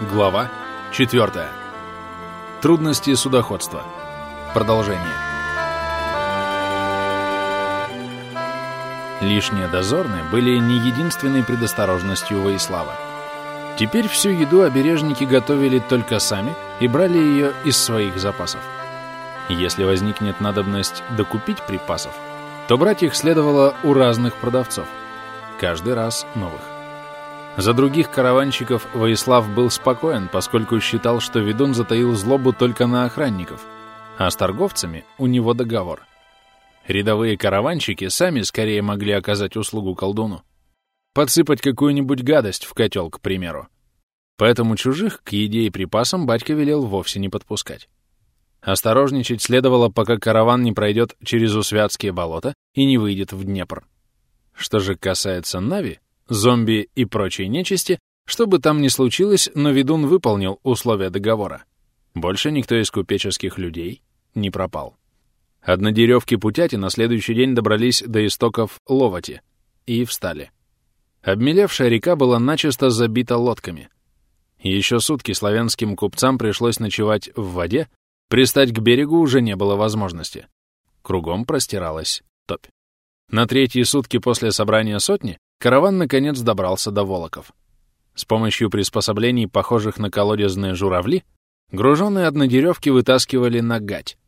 Глава 4. Трудности судоходства. Продолжение. Лишние дозорные были не единственной предосторожностью Воислава. Теперь всю еду обережники готовили только сами и брали ее из своих запасов. Если возникнет надобность докупить припасов, то брать их следовало у разных продавцов, каждый раз новых. За других караванщиков Воислав был спокоен, поскольку считал, что ведун затаил злобу только на охранников, а с торговцами у него договор. Рядовые караванщики сами скорее могли оказать услугу колдуну. Подсыпать какую-нибудь гадость в котел, к примеру. Поэтому чужих к еде и припасам батька велел вовсе не подпускать. Осторожничать следовало, пока караван не пройдет через Усвятские болота и не выйдет в Днепр. Что же касается Нави, зомби и прочей нечисти, что бы там ни случилось, но ведун выполнил условия договора. Больше никто из купеческих людей не пропал. Однодеревки Путяти на следующий день добрались до истоков Ловати и встали. Обмелевшая река была начисто забита лодками. Еще сутки славянским купцам пришлось ночевать в воде, пристать к берегу уже не было возможности. Кругом простиралась топь. На третьи сутки после собрания сотни караван наконец добрался до Волоков. С помощью приспособлений, похожих на колодезные журавли, груженные однодеревки вытаскивали на гать,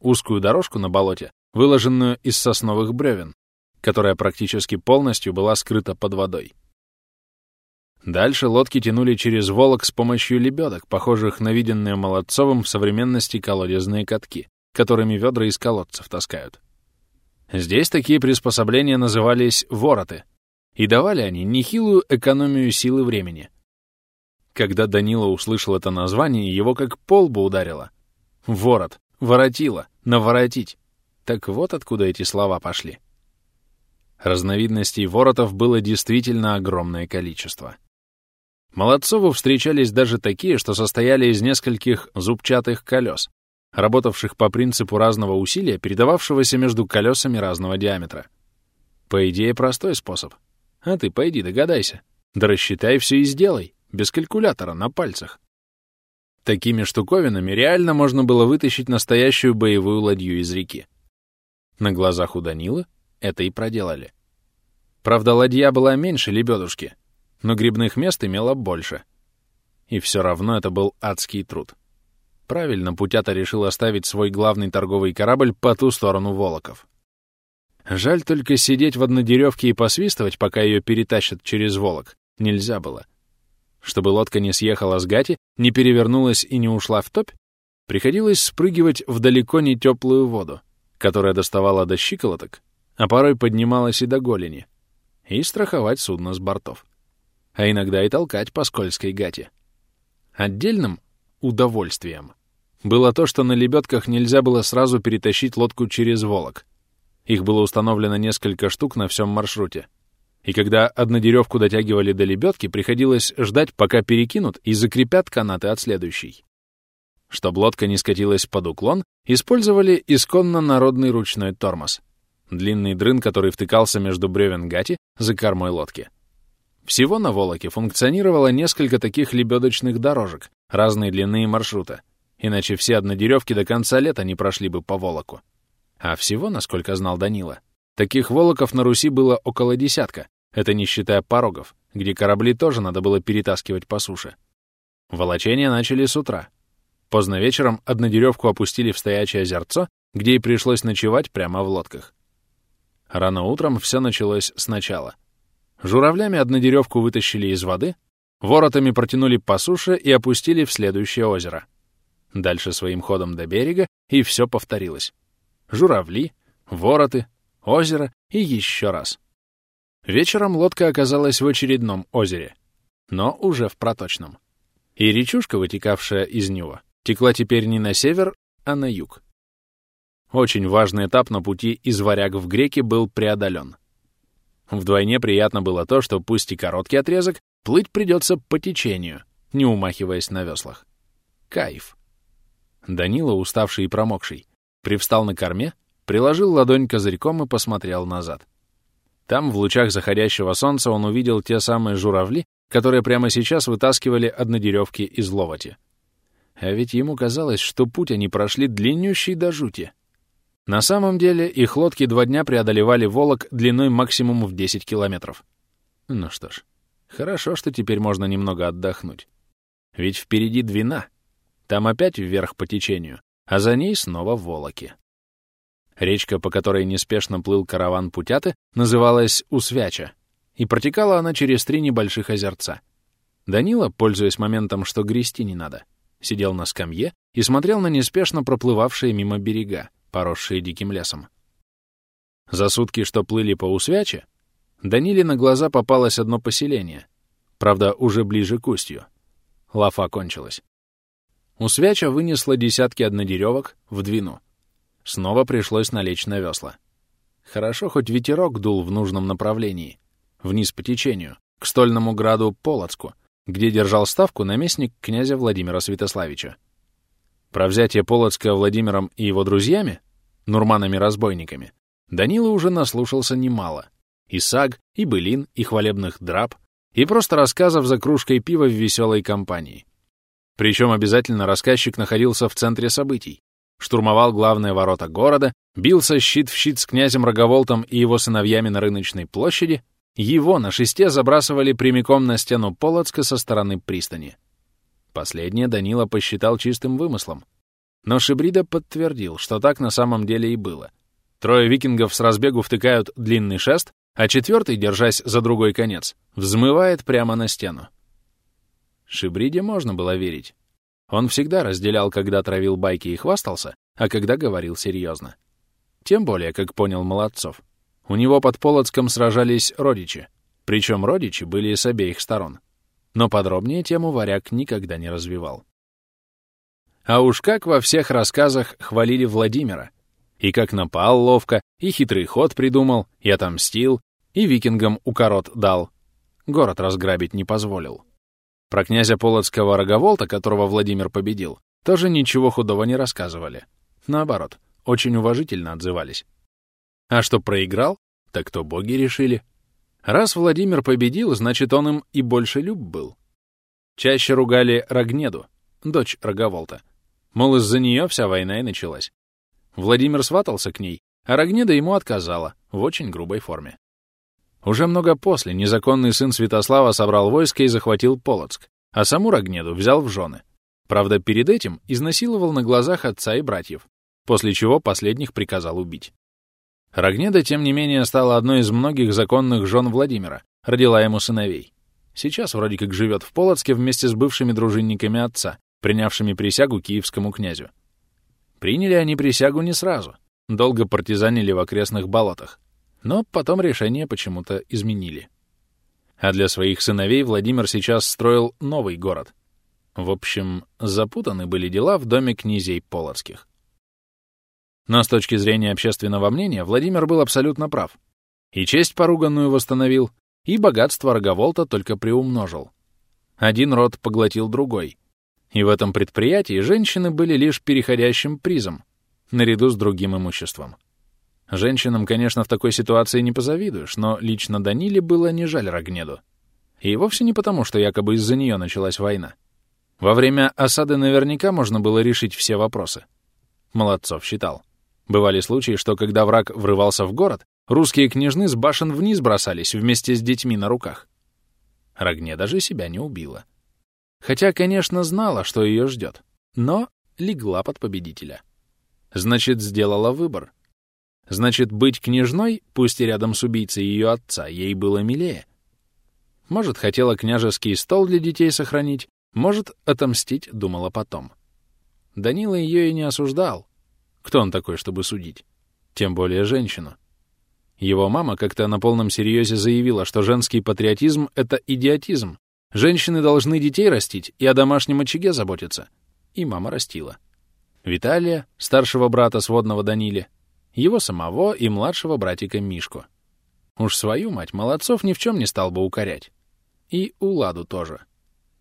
узкую дорожку на болоте, выложенную из сосновых бревен, которая практически полностью была скрыта под водой. Дальше лодки тянули через Волок с помощью лебедок, похожих на виденные Молодцовым в современности колодезные катки, которыми ведра из колодцев таскают. Здесь такие приспособления назывались вороты — и давали они нехилую экономию силы времени. Когда Данила услышал это название, его как полбу ударило. Ворот, воротило, наворотить. Так вот откуда эти слова пошли. Разновидностей воротов было действительно огромное количество. Молодцову встречались даже такие, что состояли из нескольких зубчатых колес, работавших по принципу разного усилия, передававшегося между колесами разного диаметра. По идее, простой способ — а ты пойди догадайся. Да рассчитай все и сделай, без калькулятора, на пальцах. Такими штуковинами реально можно было вытащить настоящую боевую ладью из реки. На глазах у Данилы это и проделали. Правда, ладья была меньше лебедушки, но грибных мест имела больше. И все равно это был адский труд. Правильно Путята решил оставить свой главный торговый корабль по ту сторону Волоков. Жаль только сидеть в однодеревке и посвистывать, пока ее перетащат через Волок, нельзя было. Чтобы лодка не съехала с гати, не перевернулась и не ушла в топь, приходилось спрыгивать в далеко не теплую воду, которая доставала до щиколоток, а порой поднималась и до голени, и страховать судно с бортов. А иногда и толкать по скользкой гате. Отдельным удовольствием было то, что на лебедках нельзя было сразу перетащить лодку через Волок — их было установлено несколько штук на всем маршруте. И когда однодеревку дотягивали до лебедки, приходилось ждать, пока перекинут и закрепят канаты от следующей. Чтобы лодка не скатилась под уклон, использовали исконно народный ручной тормоз. Длинный дрын, который втыкался между бревен гати за кормой лодки. Всего на Волоке функционировало несколько таких лебедочных дорожек, разной длины и маршрута, иначе все однодеревки до конца лета не прошли бы по Волоку. А всего, насколько знал Данила, таких волоков на Руси было около десятка, это не считая порогов, где корабли тоже надо было перетаскивать по суше. Волочения начали с утра. Поздно вечером однодеревку опустили в стоячее озерцо, где и пришлось ночевать прямо в лодках. Рано утром все началось сначала. Журавлями однодеревку вытащили из воды, воротами протянули по суше и опустили в следующее озеро. Дальше своим ходом до берега, и все повторилось журавли, вороты, озеро и еще раз. Вечером лодка оказалась в очередном озере, но уже в проточном. И речушка, вытекавшая из него, текла теперь не на север, а на юг. Очень важный этап на пути из варяг в греки был преодолен. Вдвойне приятно было то, что пусть и короткий отрезок, плыть придется по течению, не умахиваясь на веслах. Кайф. Данила, уставший и промокший, Привстал на корме, приложил ладонь козырьком и посмотрел назад. Там, в лучах заходящего солнца, он увидел те самые журавли, которые прямо сейчас вытаскивали однодеревки из ловоти. А ведь ему казалось, что путь они прошли длиннющий до жути. На самом деле их лодки два дня преодолевали Волок длиной максимум в 10 километров. Ну что ж, хорошо, что теперь можно немного отдохнуть. Ведь впереди Двина. Там опять вверх по течению, а за ней снова Волоки. Речка, по которой неспешно плыл караван Путяты, называлась Усвяча, и протекала она через три небольших озерца. Данила, пользуясь моментом, что грести не надо, сидел на скамье и смотрел на неспешно проплывавшие мимо берега, поросшие диким лесом. За сутки, что плыли по Усвяче, Даниле на глаза попалось одно поселение, правда, уже ближе к устью. Лафа кончилась. Усвяча вынесла десятки однодеревок в Двину. Снова пришлось налечь на весла. Хорошо, хоть ветерок дул в нужном направлении, вниз по течению, к стольному граду Полоцку, где держал ставку наместник князя Владимира Святославича. Про взятие Полоцка Владимиром и его друзьями, нурманами-разбойниками, Данила уже наслушался немало. И саг, и былин, и хвалебных драп, и просто рассказов за кружкой пива в веселой компании. Причем обязательно рассказчик находился в центре событий, штурмовал главные ворота города, бился щит в щит с князем Роговолтом и его сыновьями на рыночной площади, его на шесте забрасывали прямиком на стену Полоцка со стороны пристани. Последнее Данила посчитал чистым вымыслом. Но Шибрида подтвердил, что так на самом деле и было. Трое викингов с разбегу втыкают длинный шест, а четвертый, держась за другой конец, взмывает прямо на стену. Шибриде можно было верить. Он всегда разделял, когда травил байки и хвастался, а когда говорил серьезно. Тем более, как понял Молодцов. У него под Полоцком сражались родичи, причем родичи были с обеих сторон. Но подробнее тему варяг никогда не развивал. А уж как во всех рассказах хвалили Владимира. И как напал ловко, и хитрый ход придумал, и отомстил, и викингам укорот дал. Город разграбить не позволил. Про князя Полоцкого Роговолта, которого Владимир победил, тоже ничего худого не рассказывали. Наоборот, очень уважительно отзывались. А что проиграл, так то боги решили. Раз Владимир победил, значит, он им и больше люб был. Чаще ругали Рогнеду, дочь Роговолта. Мол, из-за нее вся война и началась. Владимир сватался к ней, а Рогнеда ему отказала в очень грубой форме. Уже много после незаконный сын Святослава собрал войско и захватил Полоцк, а саму Рогнеду взял в жены. Правда, перед этим изнасиловал на глазах отца и братьев, после чего последних приказал убить. Рогнеда, тем не менее, стала одной из многих законных жен Владимира, родила ему сыновей. Сейчас вроде как живет в Полоцке вместе с бывшими дружинниками отца, принявшими присягу киевскому князю. Приняли они присягу не сразу, долго партизанили в окрестных болотах, но потом решение почему-то изменили. А для своих сыновей Владимир сейчас строил новый город. В общем, запутаны были дела в доме князей Полоцких. Но с точки зрения общественного мнения Владимир был абсолютно прав. И честь поруганную восстановил, и богатство Роговолта только приумножил. Один род поглотил другой. И в этом предприятии женщины были лишь переходящим призом, наряду с другим имуществом. Женщинам, конечно, в такой ситуации не позавидуешь, но лично Даниле было не жаль Рогнеду. И вовсе не потому, что якобы из-за нее началась война. Во время осады наверняка можно было решить все вопросы. Молодцов считал. Бывали случаи, что когда враг врывался в город, русские княжны с башен вниз бросались вместе с детьми на руках. Рогне даже себя не убила. Хотя, конечно, знала, что ее ждет, но легла под победителя. Значит, сделала выбор, Значит, быть княжной, пусть и рядом с убийцей ее отца, ей было милее. Может, хотела княжеский стол для детей сохранить, может, отомстить, думала потом. Данила ее и не осуждал. Кто он такой, чтобы судить? Тем более женщину. Его мама как-то на полном серьезе заявила, что женский патриотизм — это идиотизм. Женщины должны детей растить и о домашнем очаге заботиться. И мама растила. Виталия, старшего брата сводного Даниле, его самого и младшего братика Мишку. Уж свою мать Молодцов ни в чем не стал бы укорять. И Уладу тоже.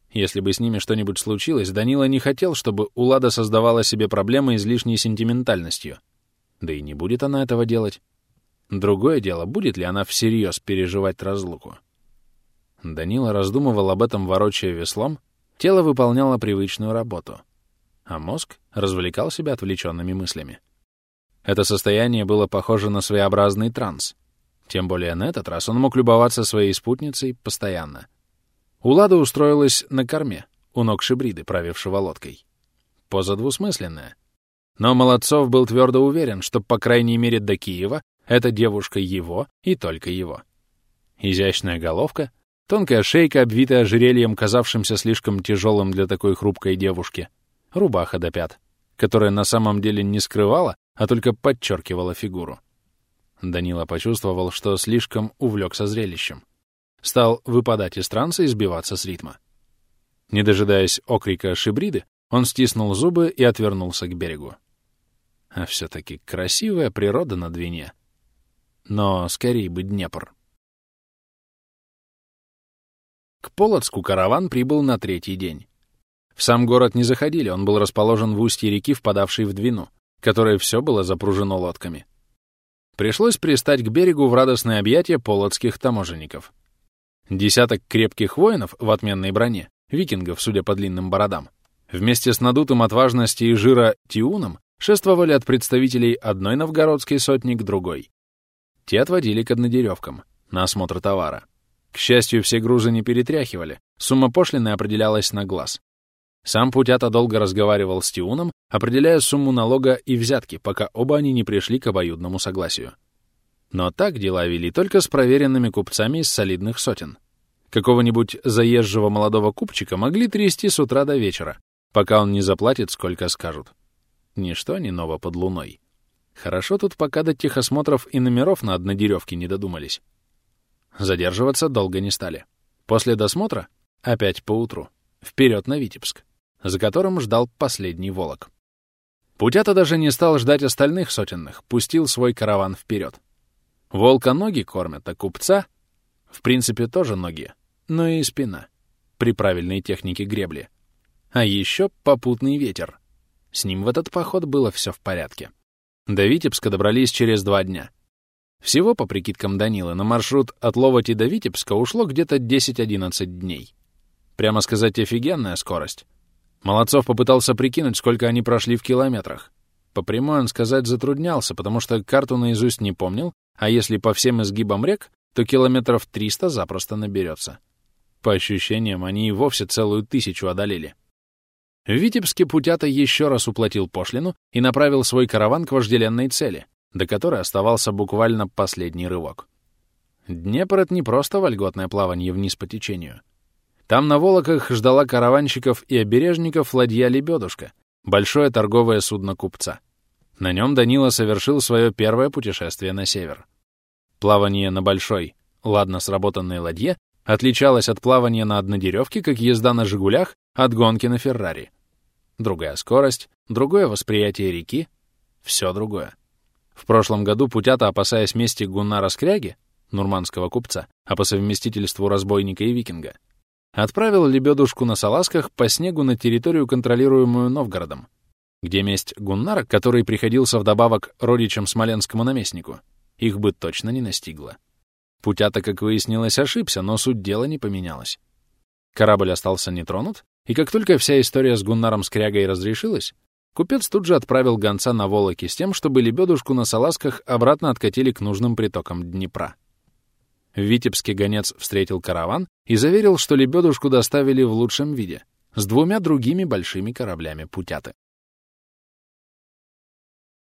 Если бы с ними что-нибудь случилось, Данила не хотел, чтобы Улада создавала себе проблемы излишней сентиментальностью. Да и не будет она этого делать. Другое дело, будет ли она всерьез переживать разлуку. Данила раздумывал об этом, ворочая веслом, тело выполняло привычную работу, а мозг развлекал себя отвлеченными мыслями. Это состояние было похоже на своеобразный транс. Тем более на этот раз он мог любоваться своей спутницей постоянно. Улада устроилась на корме, у ног Шибриды, правившего лодкой. Поза двусмысленная. Но Молодцов был твердо уверен, что, по крайней мере, до Киева эта девушка его и только его. Изящная головка, тонкая шейка, обвитая ожерельем, казавшимся слишком тяжелым для такой хрупкой девушки, рубаха до пят, которая на самом деле не скрывала, а только подчеркивала фигуру. Данила почувствовал, что слишком увлекся зрелищем. Стал выпадать из транса и сбиваться с ритма. Не дожидаясь окрика шибриды, он стиснул зубы и отвернулся к берегу. А все-таки красивая природа на Двине. Но скорее бы Днепр. К Полоцку караван прибыл на третий день. В сам город не заходили, он был расположен в устье реки, впадавшей в Двину, которое все было запружено лодками. Пришлось пристать к берегу в радостное объятие полоцких таможенников. Десяток крепких воинов в отменной броне, викингов, судя по длинным бородам, вместе с надутым от важности и жира Тиуном шествовали от представителей одной новгородской сотни к другой. Те отводили к однодеревкам, на осмотр товара. К счастью, все грузы не перетряхивали, сумма пошлины определялась на глаз. Сам Путята долго разговаривал с Тиуном, определяя сумму налога и взятки, пока оба они не пришли к обоюдному согласию. Но так дела вели только с проверенными купцами из солидных сотен. Какого-нибудь заезжего молодого купчика могли трясти с утра до вечера, пока он не заплатит, сколько скажут. Ничто не ново под луной. Хорошо тут пока до техосмотров и номеров на однодеревке не додумались. Задерживаться долго не стали. После досмотра — опять поутру. Вперед на Витебск за которым ждал последний волок. Путята даже не стал ждать остальных сотенных, пустил свой караван вперед. Волка ноги кормят, а купца, в принципе, тоже ноги, но и спина, при правильной технике гребли. А еще попутный ветер. С ним в этот поход было все в порядке. До Витебска добрались через два дня. Всего, по прикидкам Данилы, на маршрут от Ловати до Витебска ушло где-то 10-11 дней. Прямо сказать, офигенная скорость. Молодцов попытался прикинуть, сколько они прошли в километрах. По прямой он сказать затруднялся, потому что карту наизусть не помнил, а если по всем изгибам рек, то километров 300 запросто наберется. По ощущениям, они и вовсе целую тысячу одолели. В Витебске Путята еще раз уплатил пошлину и направил свой караван к вожделенной цели, до которой оставался буквально последний рывок. Днепр — это не просто вольготное плавание вниз по течению — там на Волоках ждала караванщиков и обережников ладья «Лебедушка», большое торговое судно купца. На нем Данила совершил свое первое путешествие на север. Плавание на большой, ладно сработанной ладье отличалось от плавания на однодеревке, как езда на «Жигулях» от гонки на «Феррари». Другая скорость, другое восприятие реки, все другое. В прошлом году Путята, опасаясь мести Гуннара Скряги, нурманского купца, а по совместительству разбойника и викинга, отправил лебедушку на салазках по снегу на территорию, контролируемую Новгородом, где месть Гуннара, который приходился вдобавок родичам смоленскому наместнику, их бы точно не настигла. Путята, как выяснилось, ошибся, но суть дела не поменялась. Корабль остался нетронут, и как только вся история с Гуннаром Скрягой разрешилась, купец тут же отправил гонца на Волоки с тем, чтобы лебедушку на салазках обратно откатили к нужным притокам Днепра. В Витебске гонец встретил караван и заверил, что лебедушку доставили в лучшем виде, с двумя другими большими кораблями путяты.